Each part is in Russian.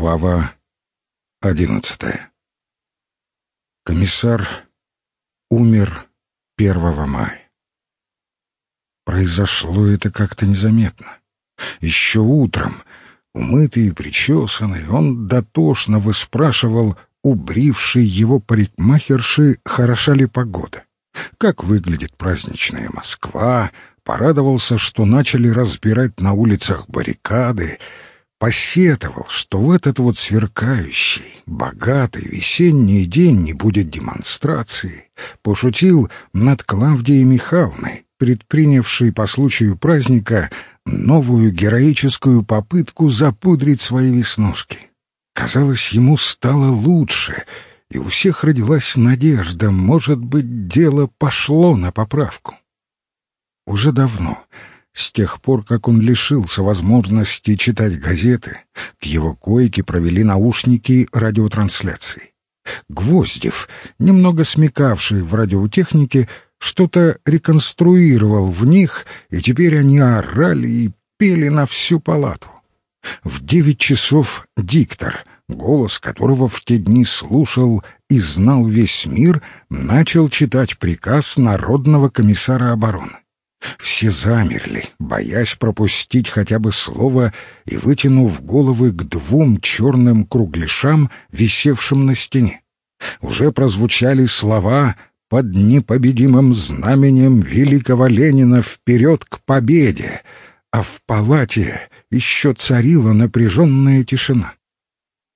Глава одиннадцатая. Комиссар умер 1 мая. Произошло это как-то незаметно. Еще утром, умытый и причесанный, он дотошно выспрашивал у брившей его парикмахерши, хороша ли погода, как выглядит праздничная Москва, порадовался, что начали разбирать на улицах баррикады, посетовал, что в этот вот сверкающий, богатый весенний день не будет демонстрации, пошутил над Клавдией Михайловной, предпринявшей по случаю праздника новую героическую попытку запудрить свои веснушки. Казалось, ему стало лучше, и у всех родилась надежда, может быть, дело пошло на поправку. Уже давно с тех пор, как он лишился возможности читать газеты, к его койке провели наушники радиотрансляции. Гвоздев, немного смекавший в радиотехнике, что-то реконструировал в них, и теперь они орали и пели на всю палату. В девять часов диктор, голос которого в те дни слушал и знал весь мир, начал читать приказ Народного комиссара обороны. Все замерли, боясь пропустить хотя бы слово и вытянув головы к двум черным кругляшам, висевшим на стене. Уже прозвучали слова «Под непобедимым знаменем великого Ленина вперед к победе!» а в палате еще царила напряженная тишина.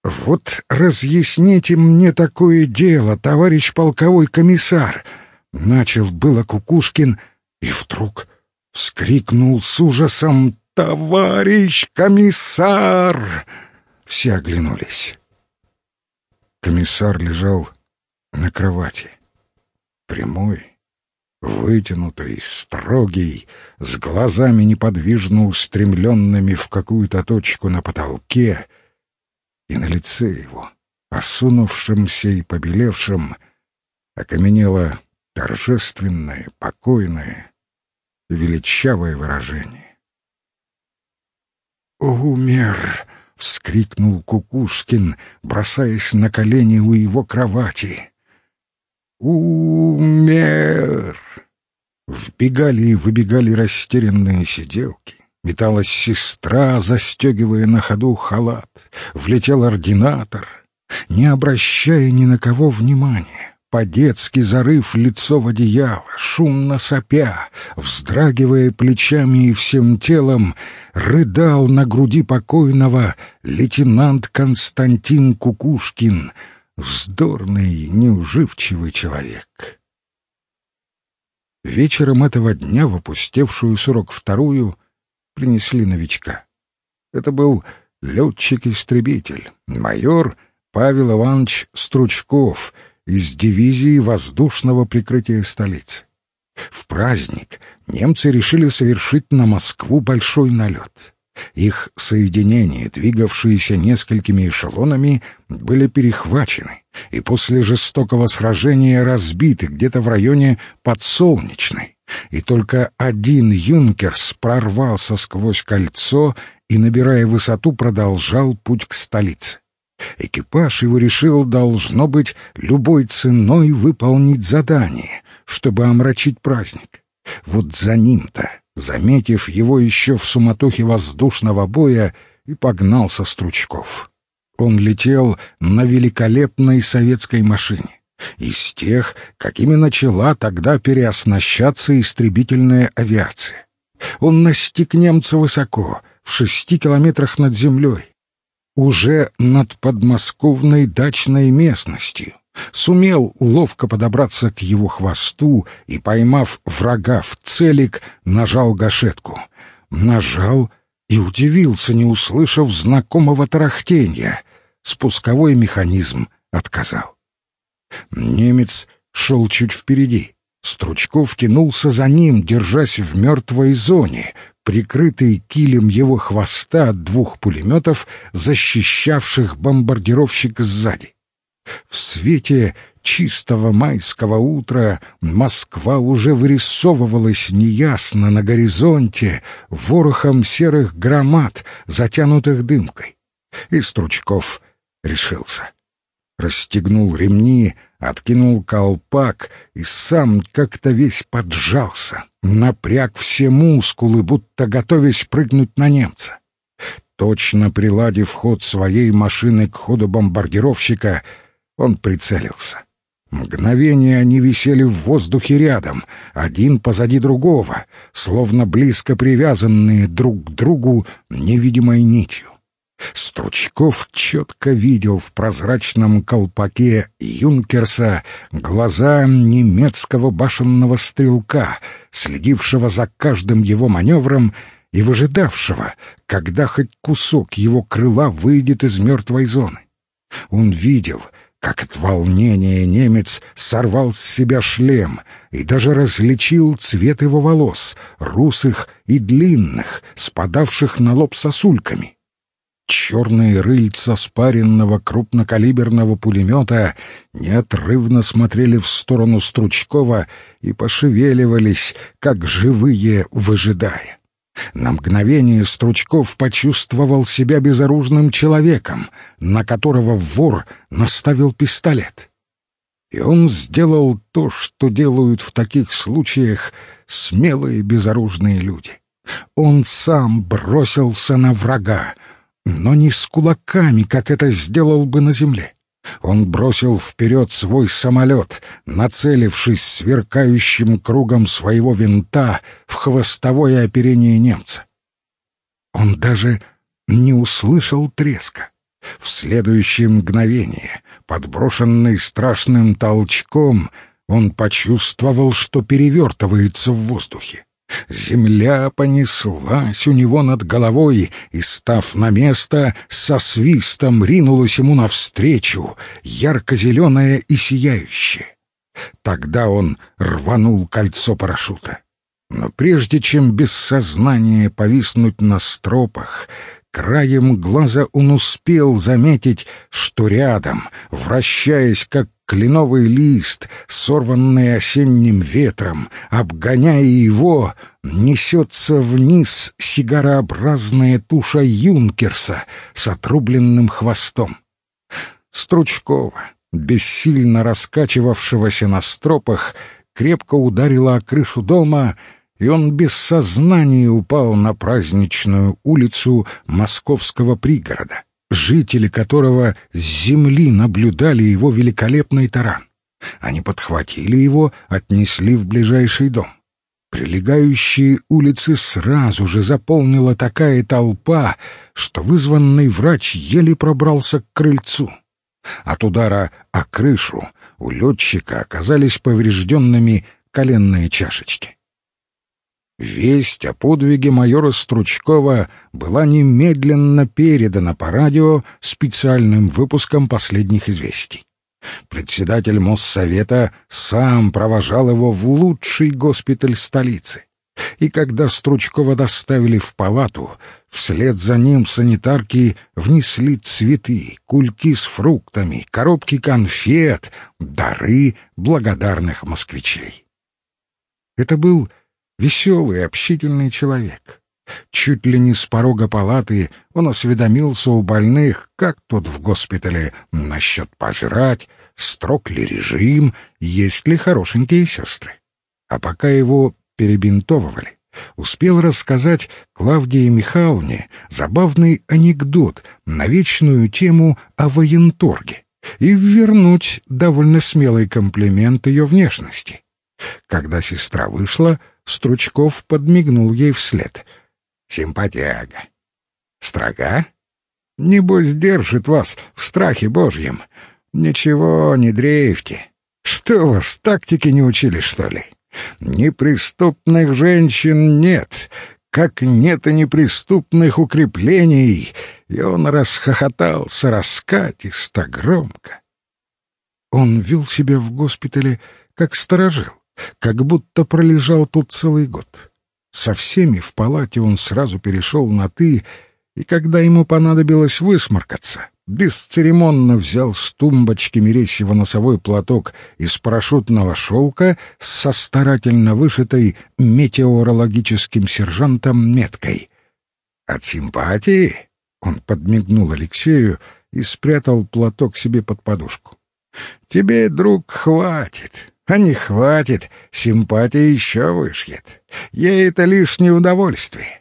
«Вот разъясните мне такое дело, товарищ полковой комиссар!» — начал было Кукушкин — и вдруг вскрикнул с ужасом «Товарищ комиссар!» Все оглянулись. Комиссар лежал на кровати. Прямой, вытянутый, строгий, с глазами неподвижно устремленными в какую-то точку на потолке, и на лице его, осунувшимся и побелевшим, окаменело торжественное, покойное, величавое выражение. «Умер!» — вскрикнул Кукушкин, бросаясь на колени у его кровати. «Умер!» Вбегали и выбегали растерянные сиделки. Металась сестра, застегивая на ходу халат. Влетел ординатор, не обращая ни на кого внимания по-детски зарыв лицо в одеяло, шумно сопя, вздрагивая плечами и всем телом, рыдал на груди покойного лейтенант Константин Кукушкин, вздорный, неуживчивый человек. Вечером этого дня в опустевшую сорок вторую принесли новичка. Это был летчик-истребитель, майор Павел Иванович Стручков — из дивизии воздушного прикрытия столицы. В праздник немцы решили совершить на Москву большой налет. Их соединения, двигавшиеся несколькими эшелонами, были перехвачены и после жестокого сражения разбиты где-то в районе Подсолнечной. И только один «Юнкерс» прорвался сквозь кольцо и, набирая высоту, продолжал путь к столице. Экипаж его решил, должно быть, любой ценой выполнить задание, чтобы омрачить праздник. Вот за ним-то, заметив его еще в суматохе воздушного боя, и погнался Стручков. Он летел на великолепной советской машине, из тех, какими начала тогда переоснащаться истребительная авиация. Он настиг немца высоко, в шести километрах над землей, уже над подмосковной дачной местностью, сумел ловко подобраться к его хвосту и, поймав врага в целик, нажал гашетку. Нажал и удивился, не услышав знакомого тарахтения. Спусковой механизм отказал. Немец шел чуть впереди. Стручков тянулся за ним, держась в мертвой зоне, прикрытый килем его хвоста от двух пулеметов, защищавших бомбардировщик сзади. В свете чистого майского утра Москва уже вырисовывалась неясно на горизонте ворохом серых громад, затянутых дымкой. И Стручков решился. Расстегнул ремни, откинул колпак и сам как-то весь поджался, напряг все мускулы, будто готовясь прыгнуть на немца. Точно приладив ход своей машины к ходу бомбардировщика, он прицелился. Мгновение они висели в воздухе рядом, один позади другого, словно близко привязанные друг к другу невидимой нитью. Стручков четко видел в прозрачном колпаке юнкерса глаза немецкого башенного стрелка, следившего за каждым его маневром и выжидавшего, когда хоть кусок его крыла выйдет из мертвой зоны. Он видел — как от волнения немец сорвал с себя шлем и даже различил цвет его волос, русых и длинных, спадавших на лоб сосульками. Черные рыльца спаренного крупнокалиберного пулемета неотрывно смотрели в сторону Стручкова и пошевеливались, как живые, выжидая. На мгновение Стручков почувствовал себя безоружным человеком, на которого вор наставил пистолет. И он сделал то, что делают в таких случаях смелые безоружные люди. Он сам бросился на врага, но не с кулаками, как это сделал бы на земле. Он бросил вперед свой самолет, нацелившись сверкающим кругом своего винта в хвостовое оперение немца. Он даже не услышал треска. В следующее мгновение, подброшенный страшным толчком, он почувствовал, что перевертывается в воздухе. Земля понеслась у него над головой и, став на место, со свистом ринулась ему навстречу, ярко-зеленая и сияющая. Тогда он рванул кольцо парашюта. Но прежде чем без сознания повиснуть на стропах, краем глаза он успел заметить, что рядом, вращаясь как кленовый лист, сорванный осенним ветром, обгоняя его, несется вниз сигарообразная туша юнкерса с отрубленным хвостом. Стручкова, бессильно раскачивавшегося на стропах, крепко ударила о крышу дома, и он без сознания упал на праздничную улицу московского пригорода жители которого с земли наблюдали его великолепный таран. Они подхватили его, отнесли в ближайший дом. Прилегающие улицы сразу же заполнила такая толпа, что вызванный врач еле пробрался к крыльцу. От удара о крышу у летчика оказались поврежденными коленные чашечки. Весть о подвиге майора Стручкова была немедленно передана по радио специальным выпуском последних известий. Председатель Моссовета сам провожал его в лучший госпиталь столицы. И когда Стручкова доставили в палату, вслед за ним санитарки внесли цветы, кульки с фруктами, коробки конфет, дары благодарных москвичей. Это был веселый, общительный человек. Чуть ли не с порога палаты он осведомился у больных, как тут в госпитале насчет пожрать, строг ли режим, есть ли хорошенькие сестры. А пока его перебинтовывали, успел рассказать Клавдии Михайловне забавный анекдот на вечную тему о военторге и вернуть довольно смелый комплимент ее внешности. Когда сестра вышла, Стручков подмигнул ей вслед. «Симпатяга». «Строга? Небось, держит вас в страхе божьем. Ничего, не дрейфьте. Что вас, тактики не учили, что ли? Неприступных женщин нет, как нет и неприступных укреплений». И он расхохотался раскатисто громко. Он вел себя в госпитале как сторожил как будто пролежал тут целый год. Со всеми в палате он сразу перешел на «ты», и когда ему понадобилось высморкаться, бесцеремонно взял с тумбочки Мересьева носовой платок из парашютного шелка со старательно вышитой метеорологическим сержантом меткой. От симпатии? Он подмигнул Алексею и спрятал платок себе под подушку. «Тебе, друг, хватит. А не хватит, симпатия еще вышьет. Ей это лишнее удовольствие».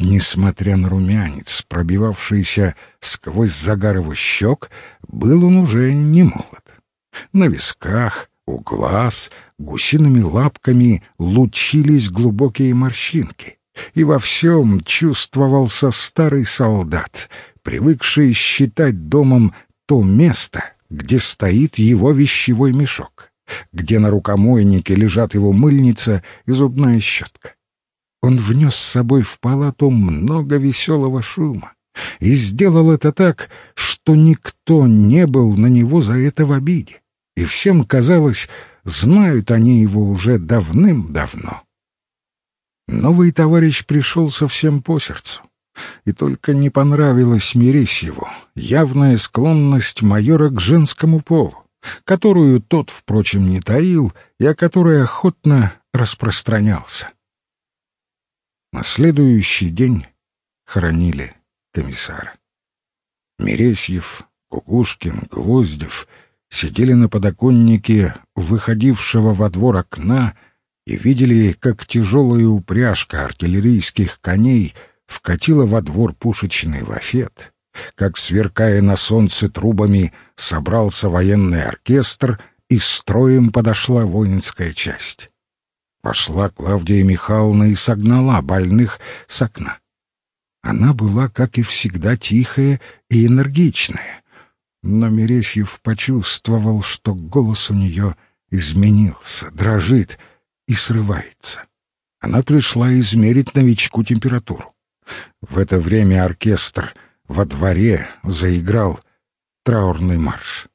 Несмотря на румянец, пробивавшийся сквозь загар его щек, был он уже не молод. На висках, у глаз, гусиными лапками лучились глубокие морщинки, и во всем чувствовался старый солдат, привыкший считать домом то место, где стоит его вещевой мешок, где на рукомойнике лежат его мыльница и зубная щетка. Он внес с собой в палату много веселого шума и сделал это так, что никто не был на него за это в обиде, и всем казалось, знают они его уже давным-давно. Новый товарищ пришел совсем по сердцу, и только не понравилась Мересьеву явная склонность майора к женскому полу, которую тот, впрочем, не таил и о которой охотно распространялся. На следующий день хоронили комиссара. Мересьев, Кукушкин, Гвоздев сидели на подоконнике выходившего во двор окна и видели, как тяжелая упряжка артиллерийских коней вкатила во двор пушечный лафет, как, сверкая на солнце трубами, собрался военный оркестр и строем подошла воинская часть. Пошла Клавдия Михайловна и согнала больных с окна. Она была, как и всегда, тихая и энергичная, но Мересьев почувствовал, что голос у нее изменился, дрожит и срывается. Она пришла измерить новичку температуру. В это время оркестр во дворе заиграл траурный марш.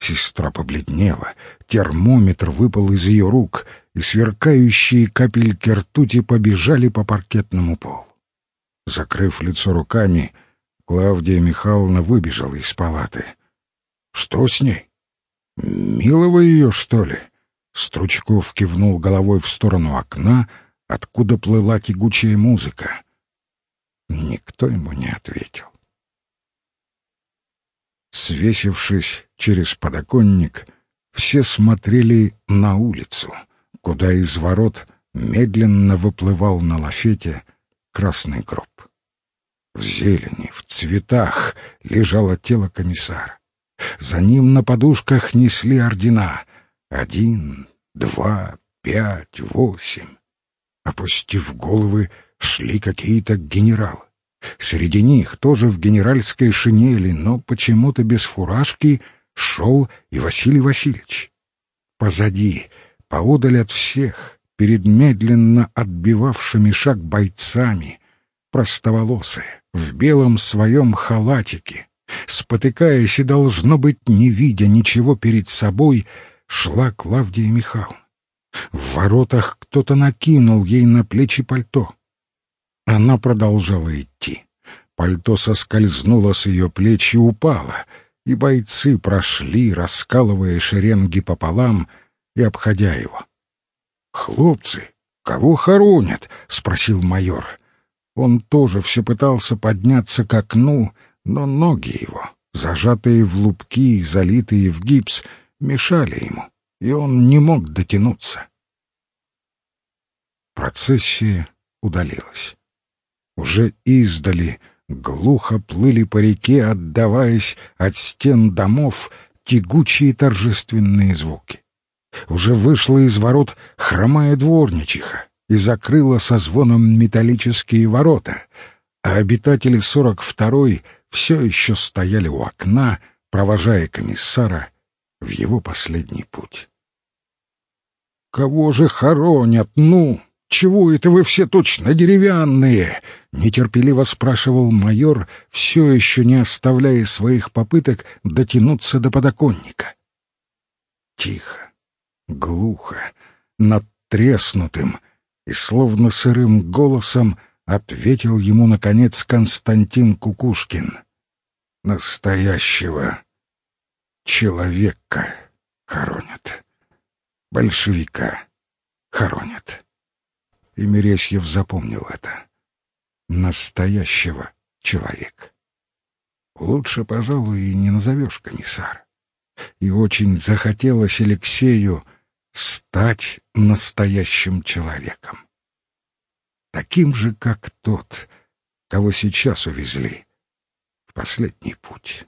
Сестра побледнела, термометр выпал из ее рук, и сверкающие капельки ртути побежали по паркетному полу. Закрыв лицо руками, Клавдия Михайловна выбежала из палаты. «Что с ней? Милого ее, что ли?» Стручков кивнул головой в сторону окна, откуда плыла тягучая музыка. Никто ему не ответил. Свесившись через подоконник, все смотрели на улицу, куда из ворот медленно выплывал на лафете красный гроб. В зелени, в цветах лежало тело комиссара. За ним на подушках несли ордена. Один, два, пять, восемь. Опустив головы, шли какие-то генералы. Среди них, тоже в генеральской шинели, но почему-то без фуражки, шел и Василий Васильевич. Позади, поодаль от всех, перед медленно отбивавшими шаг бойцами, простоволосые, в белом своем халатике, спотыкаясь и, должно быть, не видя ничего перед собой, шла Клавдия Михайловна. В воротах кто-то накинул ей на плечи пальто. Она продолжала идти. Пальто соскользнуло с ее плеч и упало, и бойцы прошли, раскалывая шеренги пополам и обходя его. «Хлопцы, кого хоронят?» — спросил майор. Он тоже все пытался подняться к окну, но ноги его, зажатые в лупки и залитые в гипс, мешали ему, и он не мог дотянуться. Процессия удалилась. Уже издали глухо плыли по реке, отдаваясь от стен домов тягучие торжественные звуки. Уже вышла из ворот хромая дворничиха и закрыла со звоном металлические ворота, а обитатели сорок второй все еще стояли у окна, провожая комиссара в его последний путь. «Кого же хоронят, ну?» «Чего это вы все точно деревянные?» — нетерпеливо спрашивал майор, все еще не оставляя своих попыток дотянуться до подоконника. Тихо, глухо, над треснутым и словно сырым голосом ответил ему, наконец, Константин Кукушкин. «Настоящего человека хоронят, большевика хоронят». И Мересьев запомнил это. Настоящего человек. Лучше, пожалуй, и не назовешь комиссар. И очень захотелось Алексею стать настоящим человеком. Таким же, как тот, кого сейчас увезли в последний путь.